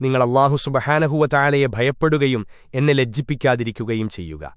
നിങ്ങൾ അള്ളാഹു സുബഹാനഹുവ താലയെ ഭയപ്പെടുകയും എന്നെ ലജ്ജിപ്പിക്കാതിരിക്കുകയും ചെയ്യുക.